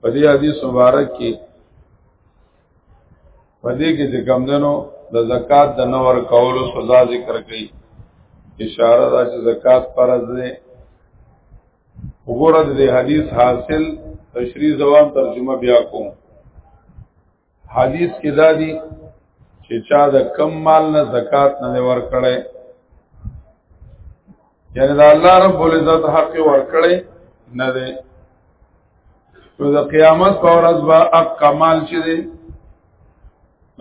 په دې حدیث مبارک کې په دې کې چې کم دنو د زکات د نور کولو سزا ذکر کړي اشاره دا چې زکات فرض دی وګوره د حدیث حاصل تشریح زوام ترجمه بیا کوم حدیث کې دا دی چې چا د کم مال نه زکات نه ور کړی یعنی دا الله رب العزت حق ور کړی نه دی نو د قیامت په ورځ به اق کمال چې دی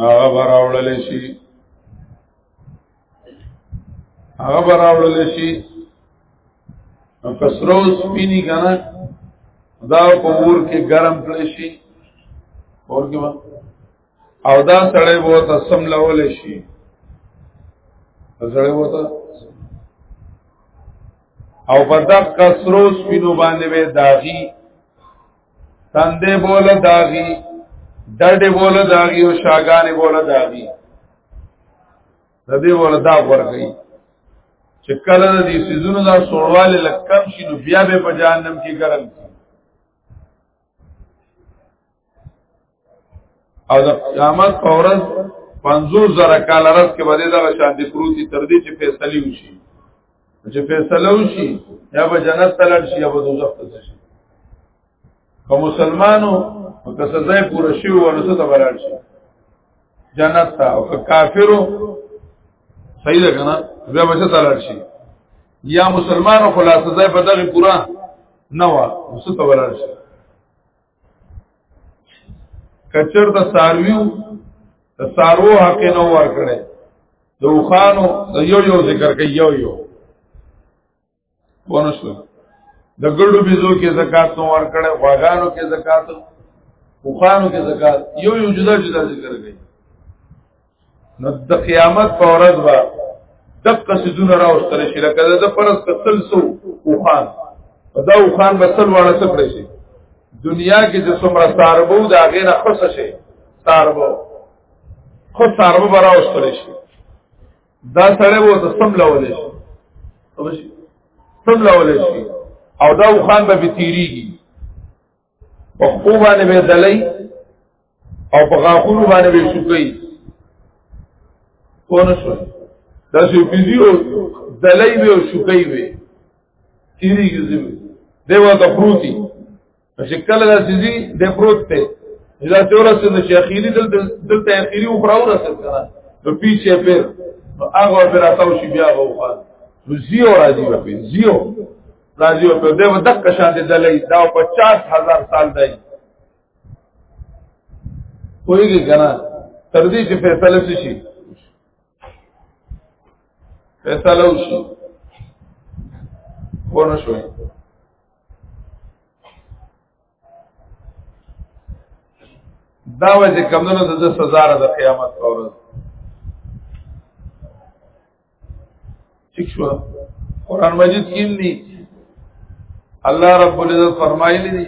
هغه راوړل شي هغه براوړل شي نو کسرو سپینی کنه دا په ور کې ګرم کړی شي اور کې او دا سړی وو ته سم لول شي سړی وو ته او په دغه کسرو سپینو باندې به داغي تندې بوله داغي ډډې بوله داغي او شاګانې بوله داغي د دې بوله دا ورغی چې کله د دې سيزونو دا سوړواله لکم شي نو بیا به په جهنم کې ګرم شي او د قیامت په ورځ 50 زره کال رس کې باندې دغه شانتي پروتي تر دې چې فیصله وشي چې فیصله وشي یا به جنت ته لړ شي یا به دوزخ ته شي کوم مسلمانو که سزا پوره شي ورسته ته ورړ شي جنت ته او که کافرو صحیح ده کنه بیا به څه تلل شي یا مسلمانو خلاص ځای په دغه پورا نه و وسته ولر شي کچر د سارویو د سارو حق نه ور کړي د وخانو د یو یو ذکر کوي یو یو ونشو د ګړو بيزو کې زکات نو ور کړي غواګانو کې زکات وخانو کې زکات یو یو جدا جدا ذکر کوي نو د قیامت په ورځ به دغه سيزونه راوستل شي لکه د فرض قتل سو وخان دا وخان به سل واړه څه کړی شي دنیا کې چې څومره ساربو دا غیر خص شي ساربو خو ساربو به راوستل شي دا سره وو ته سم لول شي او شي سم لول شي او دا وخان به تیریږي په خو باندې به دلای او په غاخونو باندې به شوکې پونه شو دا چې بيزيو دلای به شوکې وي تیری کیږي دیو ته پروتي چې کله دا سيزي د پروت ته دا تورا سند چې اخیری دل دلته اخیری او خراو رسد کنه نو پیچه پیر نو هغه پر اتاو شي بیا غوخه نو زیو راځي په زیو راځي او په دې ودک شان دي دلې دا 50000 سال دی کویږي کنه تر دې چې فیصله شي فیصله وشي ونه شوي دا وځي کمونو د سزا را د قیامت اورز ٹھیک شو قران مجید کې دی الله رب العزت فرمایلی دی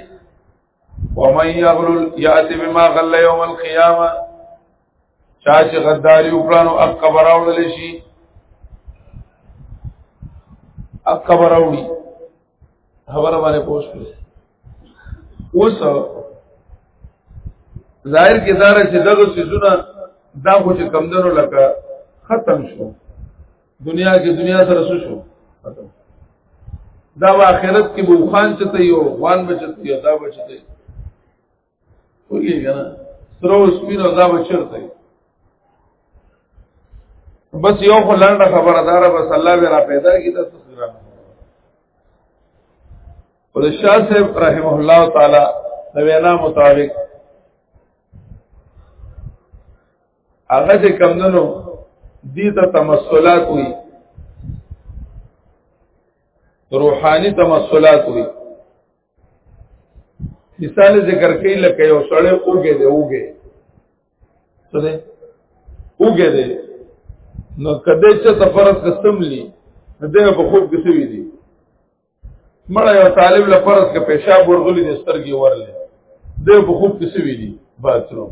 ومن یغلل یاتی بما غل یوم القیامه چا چې غداری وکړو اق قبر اورل شي اق قبر اوري خبره باندې پوښ کړو اوس ظاهر کې دا چې دغه سيزونه دا خو چې کمندونو لکه ختم شو دنیا کې دنیا سره سو شو ختم دا آخرت کې بوخان چته یو وان بچته یو دا بچته وګي کنه سره اوس پیرو دا بچرته بس یو خو لنډه خبره دار بس الله به را پیدا کی تاسو سره او د شاه صاحب رحمه الله تعالی د وینا مطابق هغه چې کمندنو دي ته تمثلات وي روحاني تمثلات وي مثال ذکر کوي لکه یو سړی اوګه دی اوګه څه دی اوګه دی نو کده چې تفرض قسم لی دغه په خوب کې سوي دي مړه یو طالب له فرض کې پیشاب ورغلی د سترګې ورلې دغه په خوب کې سوي دي باثروم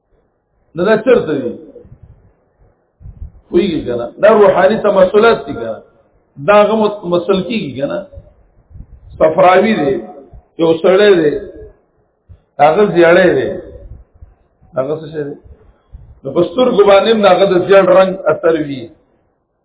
نه دا چرته دي ویږي کنه دا روحاني تمثلات دي کنه دا غو مسل کیږي کنه صفراوی دی یو سړی دی هغه زیړی دی هغه څه شي نو پستور ګبانیم داغه د زیړ رنگ اثر وی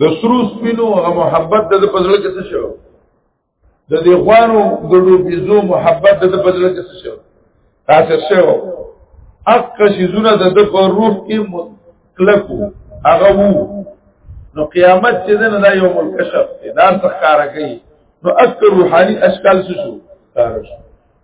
د سرو سپینو هغه محبت د پزړه کې څه شو د دې خوانو ګډو بيزو محبت د پزړه کې څه شو تاسو شو اق شیزونه د په روح کې مطلقو هغه وو نو قیامت چې دنه دا یوم الکشف دا څه کار کوي نو اکثر روحاني اشکال څه شو کار شو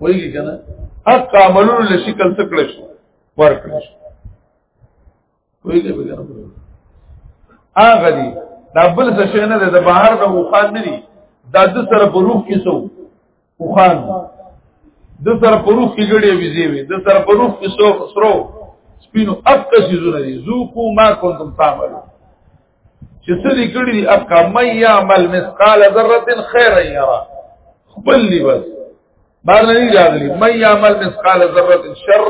وایي کنه حق عملونو له شکل څخه کړی شو ورکړی شو وایي به کنه هغه دي دا بل څه شي نه ده بهر د وخان نه دي دا د سره په روح کې سو وخان د سره په روح کې جوړې ویزې وي د سره په روح کې سو سرو سپینو اکه سيزونه دي ذوقو ما كنتم تعملون چې څه دې کړی دی اپ کا مې عمل مثقال ذره خیر یرا خپل دی بس بار نه راغلی مې عمل مثقال ذره شر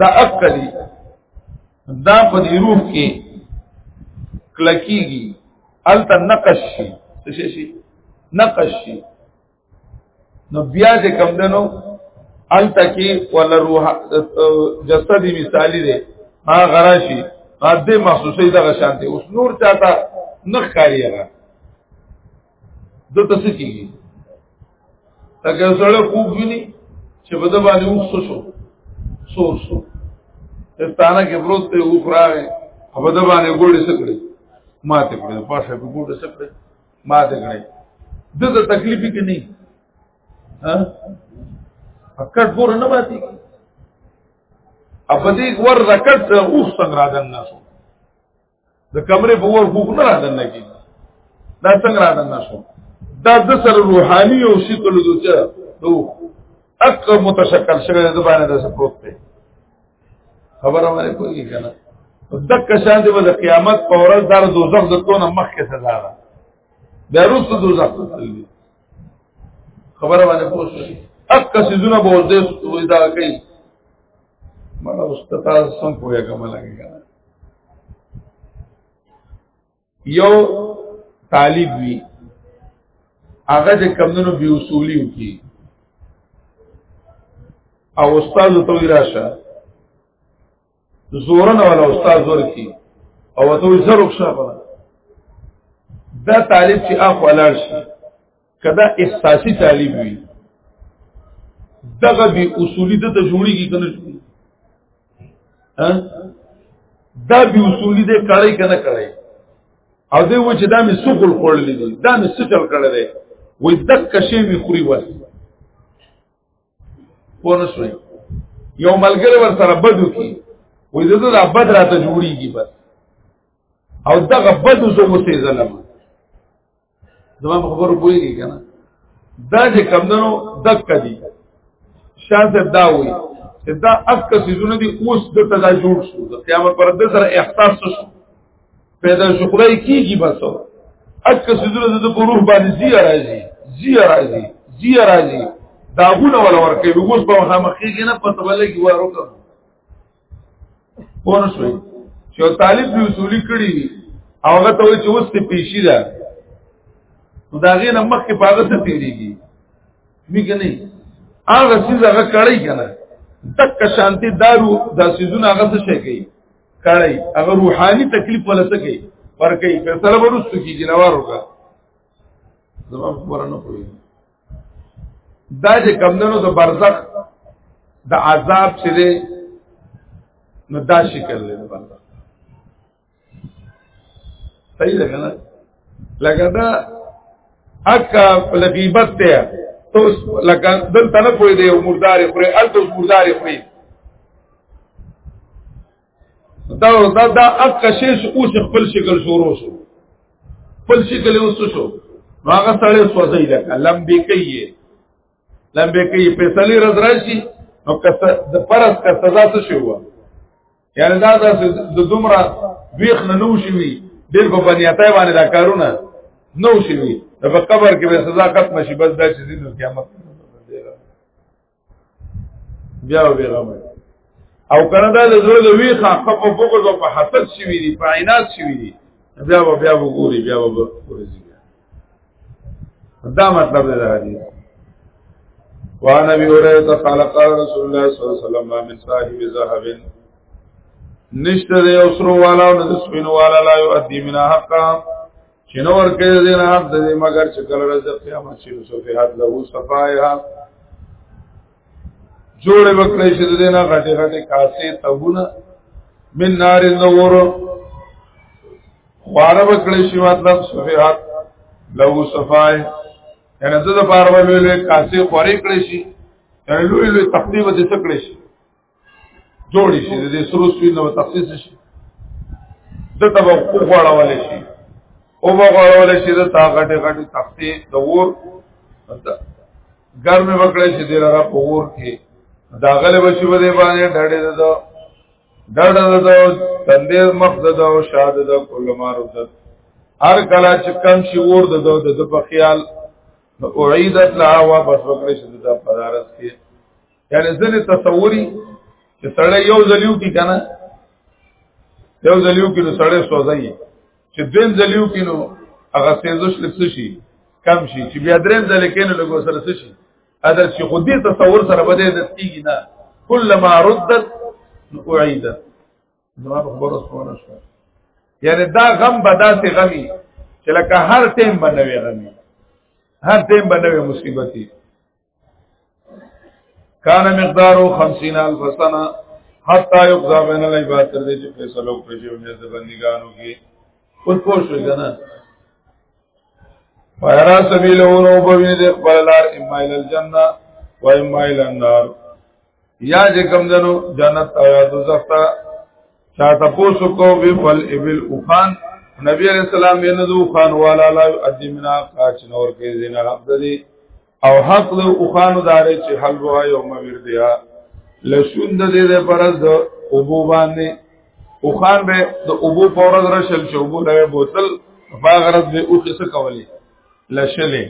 دا اکلی دا په دې روح کې کلکیږي الته نقش شي څه شي نقش شي نو بیا چې کم دنو الته کې ولا روح جسد مثالی دی ها غراشي ماده مخصوصي دغه شان دی اوس نور چاته نخ کاری هغه د تاسو کېږي تاکه سره خوب ویني چې په دې باندې وښو شو سو سو استانه کې پروت ته وښراوي په دې باندې ګوړې سکړي ماته کړې پاسه په ګوړې سکړي ما ته کړی دغه تکلیف کې نه ها فقط پور نه باندې اپ دې ور رکټ ته اوس څنګه راځن نه شو د کمرې په ور خوک نه راځن نه کی دا څنګه راځن نه شو دا د سر روحاني او شکل دوچا دو اک متشکل شوی د باندې د سپروت ته خبره باندې کوي کنه دک شان دی د قیامت په ورځ در دوزخ د تونه مخ کې سزا ده د روس دوزخ ته تللی خبره باندې پوښتنه اک سيزونه به ورته وې دا کوي ما اوس ته تاسو څنګه کوی کومه لګی کنه یو طالب وی هغه چې کمونو بي اصولي وکي او استاد ته وی راشه زورن ولا استاد ورکی او ته زرو ښه دا طالب چې اخو لاړ شي کدا احساسی طالب وي دغه به اصولي د جوړي کې کنه دا به اصولي د کړی کنه کړی او دی و چې دا مې سوقل خورلې دي دا مې سچل کړی دی وې دک کشې مې خوري وس پونه شوي یو ملګری ور سره بدو کی وې دغه د بد راته جوړیږي بس او دغه بدو زو وسې زلم زما په خبرو پوهیږي کنه دا چې کمندنو دک دي شاه صاحب دا وی چې دا اک سيزونه دي اوس د تدا جوړ شو د قیامت پر د سره احساس شو پیدا شو خدای کیږي بس اک سيزونه د په روح باندې زی راځي زی راځي زی راځي داغونه ولا ورکه وګوس په مخامخې نه پته ولګي وروکه پوه شوي چې طالب به اصولي کړی وي او هغه ته وایي چې اوس ته پیشي ده نو دا غي نه مخکې پاغه ته تیریږي میګه نه هغه سیز هغه کړی کنه تک شانتی دارو دا سیزونه هغه څه شي کوي کړی هغه روحاني تکلیف ولا څه کوي ورکه فیصله ورسته کیږي نوار وکړه زما خبره نه کوي دا چې کمندونو د برزخ د عذاب چې دی نو دا شکل دی د برزخ صحیح ده کنه لکه دا اکا لغیبت ته تو لکه دلته نه پوي دی مردار خوري الته مردار خوري دا دا دا اک شی شو اوس خپل شکل شروع شو خپل شکل اوس شو هغه سره سوځي لکه لمبي کوي لمبي کوي په سلی رز راشي نو کس د پرس کا سزا څه شو یعنی دا د دومره ویخ نه نو شوی ډیر په بنیاتای باندې دا کارونه نو شوی په قبر کې به سزا ختم شي بس دا چې دین قیامت بیا به غم او کنه دا د زړه د وی خا خپ په بغض او په حسد شي وی دي په عینات شي وی دي بیا به بیا وګوري بیا به ورزي دا مطلب دی دا حدیث وعن ابي هريره قال قال رسول الله صلى الله عليه وسلم ما من صاحب ذهب نشته د یو سرو والا او د سپینو والا لا یو ادی منا حقا چې نو ورکه دې نه حق دې مگر چې کله ورځ قیامت شي نو صفحات له صفایها جوړ وکړې چې دې نه غټه غټه کاسه تبونه من نار النور خواره وکړې چې مطلب صفحات له صفای یعنی زه د پاره ویلې کاسه خوري کړې شي یعنی لوی لوی تقدیمه دې څکړې شي جوړ شي د سرو سپین نو تخصیص شي د تبو کو غړول شي او غړول شي د تا غټه غټه تختی د ور ګرمه وکړه شي د را په ور کې دا غلب شي په دې باندې ډړې د ډړې د تندې مخ د او شاد د کل مارو د هر کلا چې کم شي ور د د په خیال اعیدت لا واپس وکړه شي د پدارس کې یعنی ځنې تصوري چې سړی یو ځلیو کې کنه یو ځلیو کې نو سړی سوځي چې دیم ځلیو کې نو هغه سېزش لڅ شي کم شي چې بیا دریم ځل کې نو لګو سره څه شي ادا چې خو دې تصور سره بده د تیږي نه کلمہ ردت اعیدت نو خبره سونه شو یعنی دا غم بداسي غمي چې لکه هر ټیم باندې غمي هر ټیم باندې مصیبتي کان مقدارو 50000 سنه حتا یقضا بین العباد تر دې چې فیصلو پر شی ونې د بندګانو کې اوس پوه شو کنه فیرا سبیلو نو په وینې د خپل لار اما ال الجنه و اما ال النار یا چې کوم دنو جنت او یا دوزخ ته چا تاسو کو وی فل ابل اوخان نبی علیہ السلام بینه دو خان والا لا ادی منا قاچ نور کې زینا حق دې او حق له اوخانو دارې چې حل وای او مبر دیا لسون د دې د پرز د ابو باندې اوخان به د ابو پورز رشل چې ابو له بوتل باغرت به او څه کولې لشلې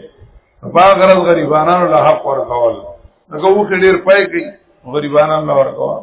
باغرت غریبانو له حق ورکول هغه و ډیر پای کوي غریبانو له ورکول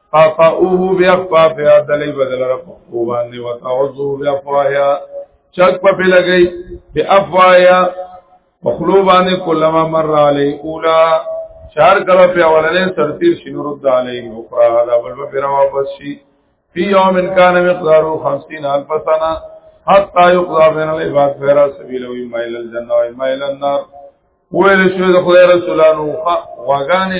فافعوه بیافافیا دلی بدل رب خوبان دی وتعوذو بیافوایا چک په لګی بیافوایا مخلو باندې کلمہ مر علی اولا چار کلو په اولنې سرتیر شنو رد علی اخرى دا بل په پیرا واپس شي فی یوم کان مقدار 50 الف سنه حتا یقضا بین العباد فیرا سبیل و اما الى الجنه و اما الى النار ویل شو د خدای رسولانو واغانه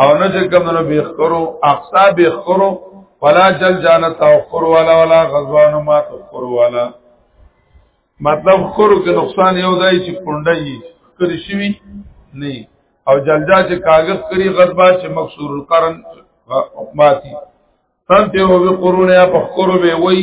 او نه چې کوم نو به خورو اقصا به خورو ولا جل جانت او خورو ولا ولا غزوان ما تو خورو ولا مطلب خورو کې نقصان یو دی چې پونډه یې کړی شي نه او جلجا چې کاغذ کری غضبا چې مکسور القرن ماتی تنته او قرونه په خورو به وای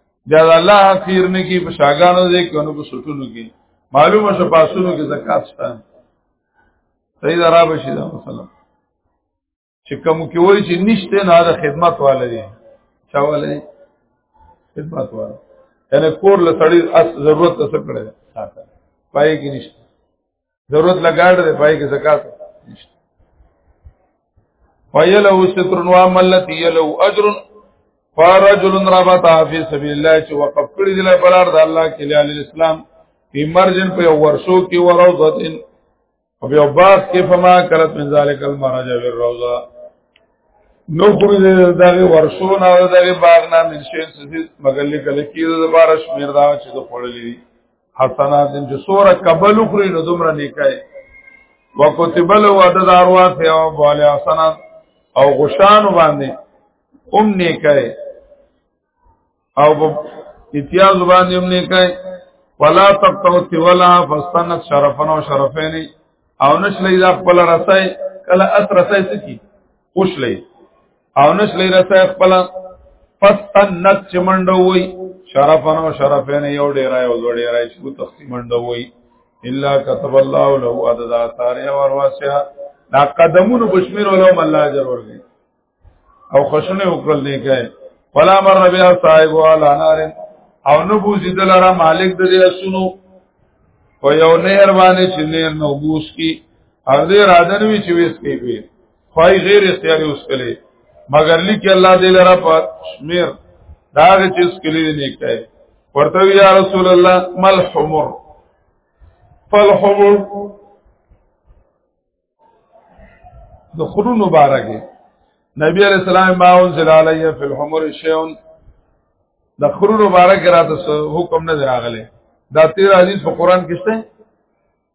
بیا د الله حقیر نه کی په شاګانو دې کونو په سټونو کې معلومه شو پاسونو کې زکات شته صحیح درا بشي دا مثلا چې کوم کې وای چې نشته نه د خدمت والا دی چا والا دی خدمت والا یعنی کور له سړی اس ضرورت څه کړی ساته پای کې نشته ضرورت لګاړ دی پای کې زکات نشته ويلو ستر نو عملتي يلو اجر فرجل ربط في سبيل الله چې وقف کړی دی لپاره د الله کې لال اسلام په مرجن په ورشو کې وروزتن او بیا باغ کې فما کلت من ذلک المرج بالروزه نو خو دې دغه ورشو نه دغه باغ نه من شي مګر لیکل کېږي د بارش میر دا چې د خړلې حسنات چې سوره قبل خوري نو دومره نیکه وکتب له عدد ارواح او بوال حسنات او غشان باندې ام نیکه او امتیاز باندې ام نیکه ولا تقطو ولا فاستنت شرفنا وشرفين او نشلی دا خپل رسای کله اس رسای سکی خوش لې او نس لري رسه خپل پس تنت چمنډو وي شرفن او شرفین یو ډیر یو زړ ډیر چې کو تقسیم منډو وي الا كتب الله له عدد اثار اور واسع دا قدمونو بشمیر علوم الله اجر ورغي او خوشنه وکړل نه کوي ولا مر بیا صاحب والا نار او نو بوزي دلاره مالک د دې اسونو په یو نهر باندې چې نهر نو بوس کی هغه راځنوي چې وېس کوي خوای غیر اختیاري اوس کله مگر لیکي الله دې لره په شمیر دا چې اوس کله نه کوي ورته یا رسول الله مل حمر فالحمر د خرونو بارګه نبی علیہ السلام ما انزل علی فی الحمر شیون د خرونو بارګه راته حکم نه راغله دا تیر حدیث په قران کې شته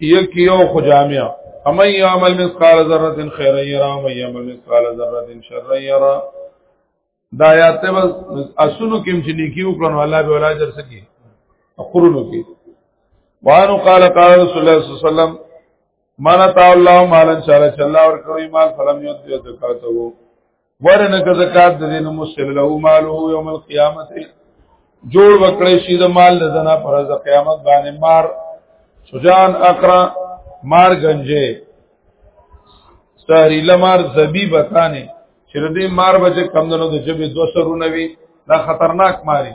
یک یو خو جامع فمن يعمل مثقال ذره خيرا يرى ومن يعمل مثقال ذره شرا يرى دا آیات بس اسونو کې چې نیکی وکړو الله به ولا اجر سکی قرونو کې وانو قال قال رسول الله صلی الله علیه وسلم من تعالی الله مالن شاله الله ور کوي مال فلم یو زکات وو ورنه که زکات د دین مسل له مالو یوم القیامت جوړ وکړی شي د مال د زنا پر ز قیامت باندې مار سجان اقرا مار گنجه ساری لمار زبی بتانه چې دې مار بچ کم دنو د جبه دو سرونه وي دا خطرناک ماری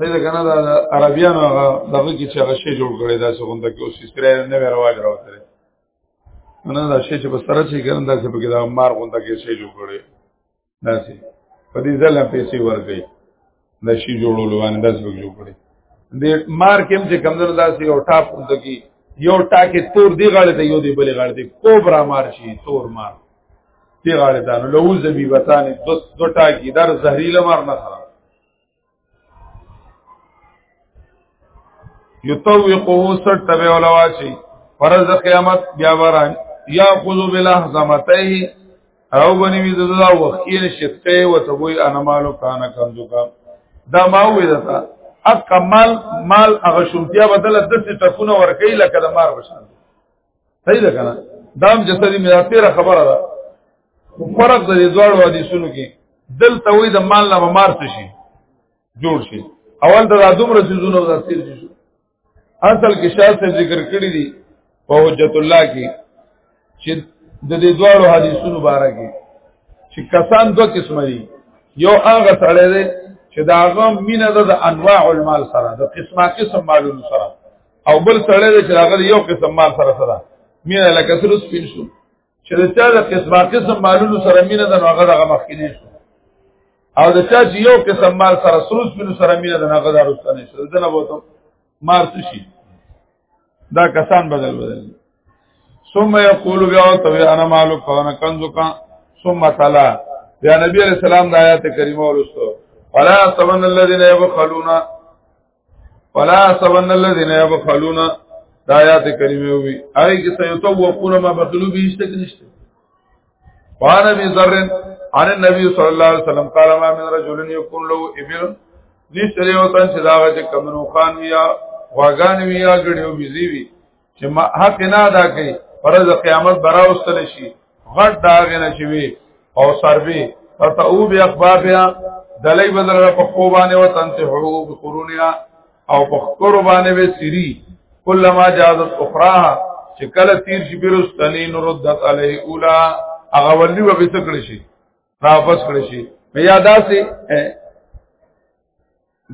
نه ده کنه دا عربيانو هغه دغه کې چې هغه شی جوړ کړی دا څه غونډه کې اوس سره نه رواج راوته نه دا شی چې په سره چې ګرم دا څه پکې دا مار غونډه کې شی جوړ کړی دا څه په دې ځل پیسې ورګي دا شی جوړول باندې دا څه جوړ کړی د مار کې چې کمزور دا څه او ټاپ غونډه کې یو ټاکه تور دی غاړه ته یو دی بلې غاړه ته کوبرا مار شي تور مار دی غاړه ته نو لوز بي وطن دو ټاکي در زهريله مار نه خراب یتوقو سر تبه ولوا چی فرض قیامت بیا وران یا خذو بلا حزمته او بنی وی ددا وخیل شته و تبوی انا مالو کان کنزو کا دا ما وی دتا اق مال مال هغه شومتیا بدل د څه ټکونه ورکی لکه د مار بشان صحیح ده کنه دام جسدی میرا تیرا خبره ده خو فرق د دې دوړو حدیثونو کې دلته وې د مال نه مار څه شي جوړ شي اول د رادوم رسیدونو د تیر شي اصل کې شاه صاحب ذکر کړی دی په حجت الله کې چې د دې دوړو حدیثونو باره کې چې کسان دوه قسم دي یو هغه سړی دی چې دا غم مینه ده د انواع المال سره د قسمه قسم مالونو سره او بل سړی دی چې هغه یو قسم مال سره سره مینه لکه سره سپین شو چې د چا د قسمه قسم مالونو سره مینه د هغه دغه مخکینه شو او د چا چې یو قسم مال سره سروس بنو سره مینه د هغه دغه رسنه شو دنه وته مار شي دا کسان بدل بدل ثم یقول بیا تو انا مالک وانا کنزک ثم تلا بیا نبی علیہ السلام د آیات کریمه ورسو ولا تمن الذين يبخلون ولا سبن الذين يبخلون دا آیات کریمه وی هغه کې سيتوقون ما بخلو به هیڅ نشته قال ابي ذر عن النبي صلى الله عليه وسلم قال ما من رجل يكون له ابل نشته یو تن چې دا غته کمنو خان ویا واغان ویا غړیو بيزي وی چې ما حق نه ادا کړي پرز قیامت براوستل شي غټ داغ نه شي وي او سربي فتو بي اخبابها دلای بدر په خوبانه او تنتحو بقرونها او په قربانه به سری کلمہ جازت اخراها چې کله تیر شي بیرستنی نردت علی اولا هغه ولی و به تکړه شي واپس کړی شي بیا داسې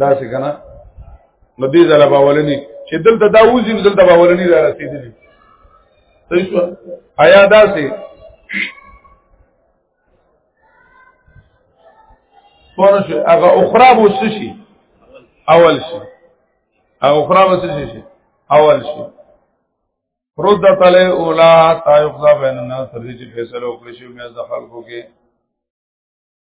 دا څه کنه نو دې ځله باولني چې دلته دا وځي دلته باولني را رسیدلی صحیح شو آیا دا څه پونه شو هغه اخرى بو شي اول شي هغه اخرى بو شي اول شي رد تله اولا تا یقضا بین الناس تر دې چې فیصله وکړي شي مې ځخل کو کې